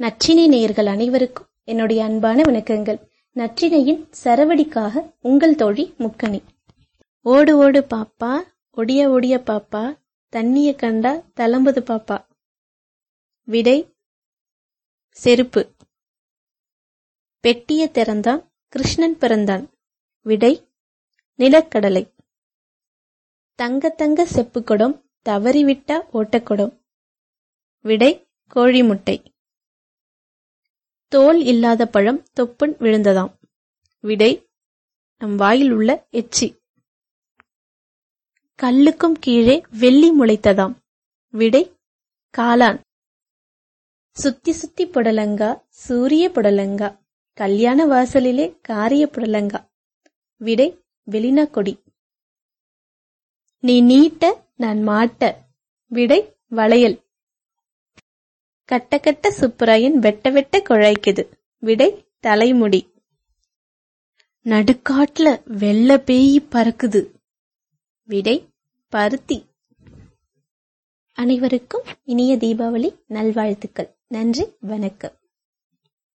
நற்றினை நேயர்கள் அனைவருக்கும் என்னுடைய அன்பான வணக்கங்கள். நற்றினையின் சரவடிக்காக உங்கள் தோழி முக்கணி ஓடு ஓடு பாப்பா ஒடிய ஒடிய பாப்பா தண்ணிய கண்டா தளம்புது பாப்பா. விடை செருப்பு. பெட்டிய திறந்தான் கிருஷ்ணன் பிறந்தான். விடை நிலக்கடலை. தங்க தங்க செப்பு குடம் தவறிவிட்டா ஓட்டக்குடம். விடை கோழி முட்டை தோல் இல்லாத பழம் தொப்புன் விழுந்ததாம். விடை நம் வாயில் உள்ள எச்சி. கல்லுக்கும் கீழே வெள்ளி முளைத்ததாம். விடை காளான். சுத்தி சுத்தி புடலங்கா சூரிய புடலங்கா கல்யாண வாசலிலே காரிய புடலங்கா. விடை வெளினா கொடி. நீ நீட்ட நான் மாட்ட. விடை வளையல். கட்ட கட்ட சுப்பராயன் வெட்ட வெட்ட குழைக்குது. விடை தலைமுடி. நடுக்காட்டுல வெள்ள பேய் பறக்குது. விடை பருத்தி. அனைவருக்கும் இனிய தீபாவளி நல்வாழ்த்துக்கள். நன்றி வணக்கம்.